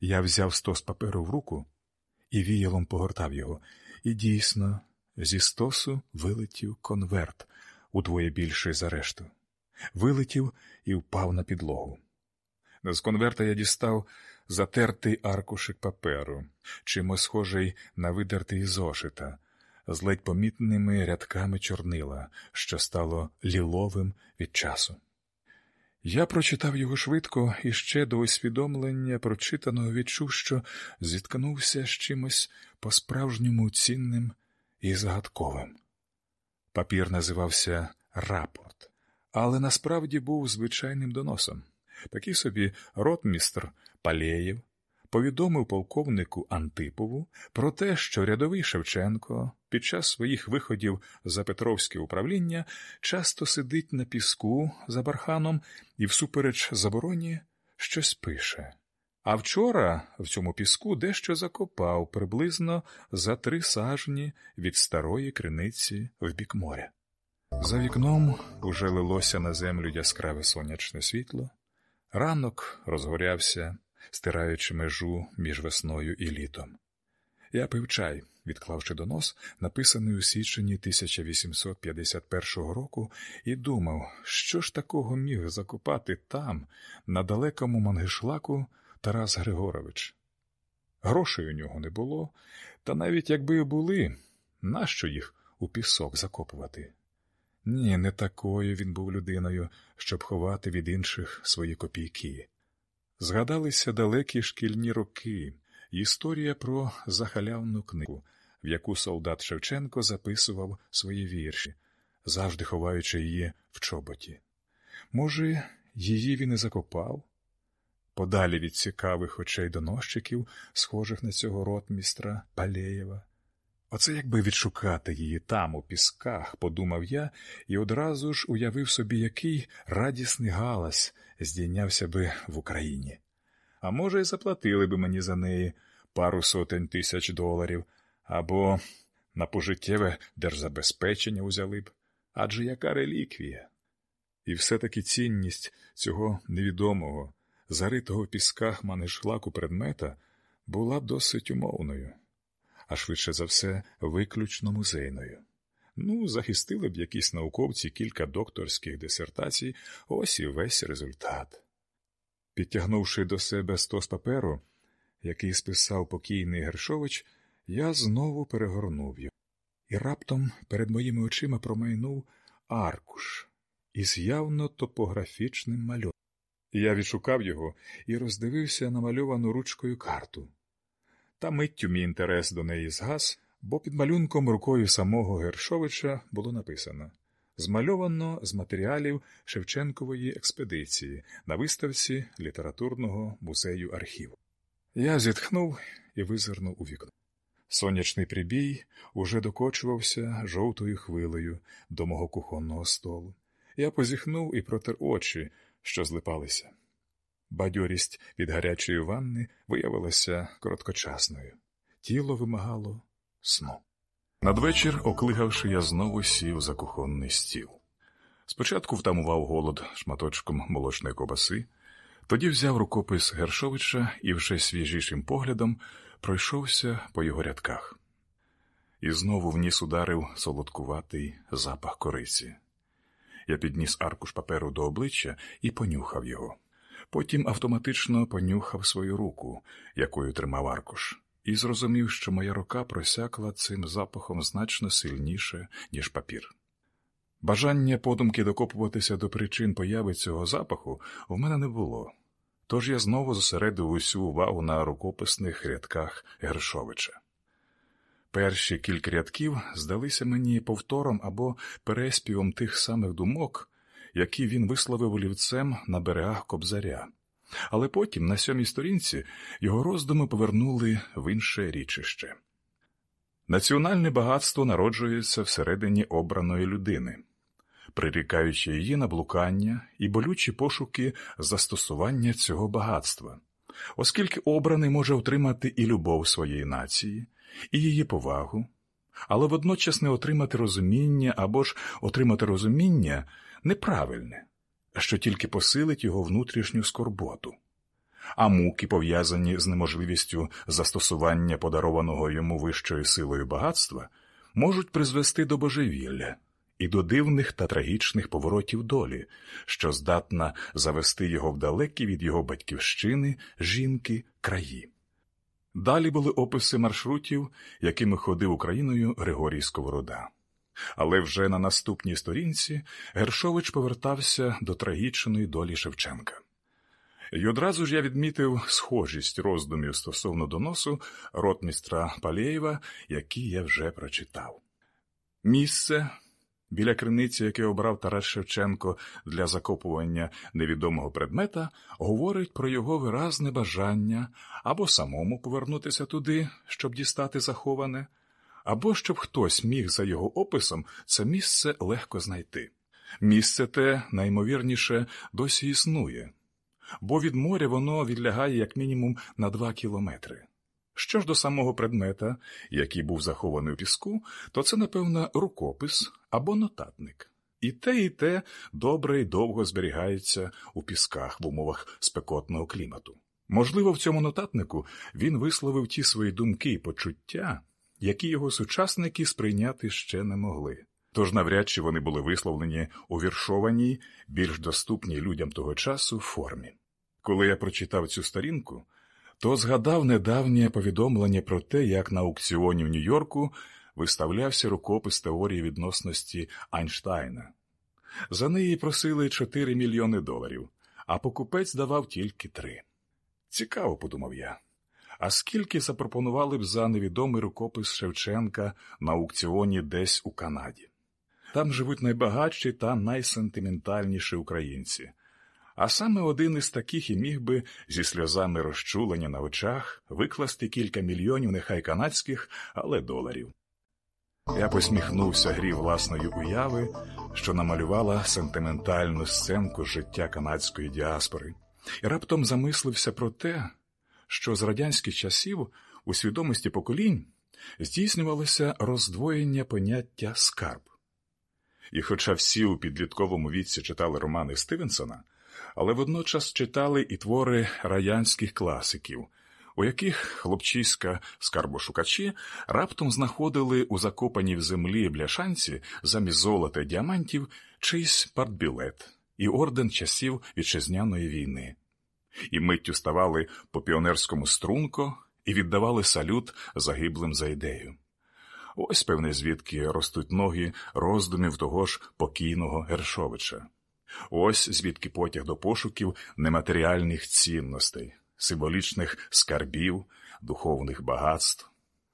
Я взяв стос паперу в руку і віялом погортав його, і дійсно, зі стосу вилетів конверт удвоє більший за решту. Вилетів і впав на підлогу. З конверта я дістав затертий аркушик паперу, чимось схожий на видертий зошита, з ледь помітними рядками чорнила, що стало ліловим від часу. Я прочитав його швидко і ще до усвідомлення прочитаного відчув, що зіткнувся з чимось по-справжньому цінним і загадковим. Папір називався рапорт, але насправді був звичайним доносом. Такий собі ротмістр Палєєв повідомив полковнику Антипову про те, що рядовий Шевченко під час своїх виходів за Петровське управління часто сидить на піску за барханом і, всупереч забороні, щось пише. А вчора в цьому піску дещо закопав приблизно за три сажні від старої криниці в бік моря. За вікном уже лилося на землю яскраве сонячне світло, ранок розгорявся, стираючи межу між весною і літом. Я пив чай, відклавши донос, написаний у січні 1851 року, і думав, що ж такого міг закопати там, на далекому Мангишлаку, Тарас Григорович. Грошей у нього не було, та навіть якби і були, нащо їх у пісок закопувати? Ні, не такою він був людиною, щоб ховати від інших свої копійки. Згадалися далекі шкільні роки, історія про захалявну книгу, в яку солдат Шевченко записував свої вірші, завжди ховаючи її в чоботі. Може, її він і закопав? Подалі від цікавих очей доносчиків, схожих на цього ротмістра Палеєва. Оце якби відшукати її там, у пісках, подумав я, і одразу ж уявив собі, який радісний галас здійнявся би в Україні. А може, й заплатили би мені за неї пару сотень тисяч доларів, або на пожиттєве держзабезпечення узяли б, адже яка реліквія. І все-таки цінність цього невідомого, заритого в пісках манешлаку предмета була б досить умовною а швидше за все, виключно музейною. Ну, захистили б якісь науковці кілька докторських дисертацій, ось і весь результат. Підтягнувши до себе стос паперу, який списав покійний Гершович, я знову перегорнув його, і раптом перед моїми очима промайнув аркуш із явно топографічним малюнком. Я відшукав його і роздивився намальовану ручкою карту. Та миттю мій інтерес до неї згас, бо під малюнком рукою самого Гершовича було написано змальовано з матеріалів Шевченкової експедиції на виставці літературного музею архіву. Я зітхнув і визирнув у вікно. Сонячний прибій уже докочувався жовтою хвилею до мого кухонного столу. Я позіхнув і протер очі, що злипалися. Бадьорість від гарячої ванни виявилася короткочасною. Тіло вимагало сну. Надвечір, оклигавши, я знову сів за кухонний стіл. Спочатку втамував голод шматочком молочної кобаси, тоді взяв рукопис Гершовича і вже свіжішим поглядом пройшовся по його рядках. І знову в ніс ударив солодкуватий запах кориці. Я підніс аркуш паперу до обличчя і понюхав його. Потім автоматично понюхав свою руку, якою тримав аркуш, і зрозумів, що моя рука просякла цим запахом значно сильніше, ніж папір. Бажання подумки докопуватися до причин появи цього запаху в мене не було, тож я знову зосередив усю увагу на рукописних рядках Гершовича. Перші кілька рядків здалися мені повтором або переспівом тих самих думок, які він висловив олівцем на берегах Кобзаря. Але потім, на сьомій сторінці, його роздуми повернули в інше річище. Національне багатство народжується всередині обраної людини, прирікаючи її на блукання і болючі пошуки застосування цього багатства, оскільки обраний може отримати і любов своєї нації, і її повагу, але водночас не отримати розуміння або ж отримати розуміння неправильне, що тільки посилить його внутрішню скорботу. а муки, пов'язані з неможливістю застосування подарованого йому вищою силою багатства, можуть призвести до божевілля і до дивних та трагічних поворотів долі, що здатна завести його в далекі від його батьківщини, жінки, краї. Далі були описи маршрутів, якими ходив Україною Григорій Сковорода. Але вже на наступній сторінці Гершович повертався до трагічної долі Шевченка. І одразу ж я відмітив схожість роздумів стосовно доносу ротмістра Палєєва, які я вже прочитав. Місце, біля криниці, яке обрав Тарас Шевченко для закопування невідомого предмета, говорить про його виразне бажання або самому повернутися туди, щоб дістати заховане, або щоб хтось міг за його описом це місце легко знайти. Місце те, наймовірніше, досі існує, бо від моря воно відлягає як мінімум на два кілометри. Що ж до самого предмета, який був захований у піску, то це, напевно, рукопис або нотатник. І те, і те добре і довго зберігається у пісках в умовах спекотного клімату. Можливо, в цьому нотатнику він висловив ті свої думки і почуття, які його сучасники сприйняти ще не могли. Тож навряд чи вони були висловлені у віршованій, більш доступній людям того часу формі. Коли я прочитав цю сторінку, то згадав недавнє повідомлення про те, як на аукціоні в Нью-Йорку виставлявся рукопис теорії відносності Айнштайна. За неї просили 4 мільйони доларів, а покупець давав тільки три. Цікаво, подумав я. А скільки запропонували б за невідомий рукопис Шевченка на аукціоні десь у Канаді? Там живуть найбагатші та найсентиментальніші українці. А саме один із таких і міг би зі сльозами розчулення на очах викласти кілька мільйонів, нехай канадських, але доларів. Я посміхнувся грі власної уяви, що намалювала сентиментальну сценку життя канадської діаспори, і раптом замислився про те, що з радянських часів у свідомості поколінь здійснювалося роздвоєння поняття скарб. І, хоча всі у підлітковому віці читали романи Стивенсона, але водночас читали і твори раянських класиків, у яких хлопчиська скарбошукачі раптом знаходили у закопаній в землі бляшанці замість золота діамантів чийсь партбілет і орден часів вітчизняної війни, і миттю ставали по піонерському струнко і віддавали салют загиблим за ідею. Ось, певне, звідки ростуть ноги роздумів того ж покійного Гершовича. Ось звідки потяг до пошуків нематеріальних цінностей, символічних скарбів, духовних багатств.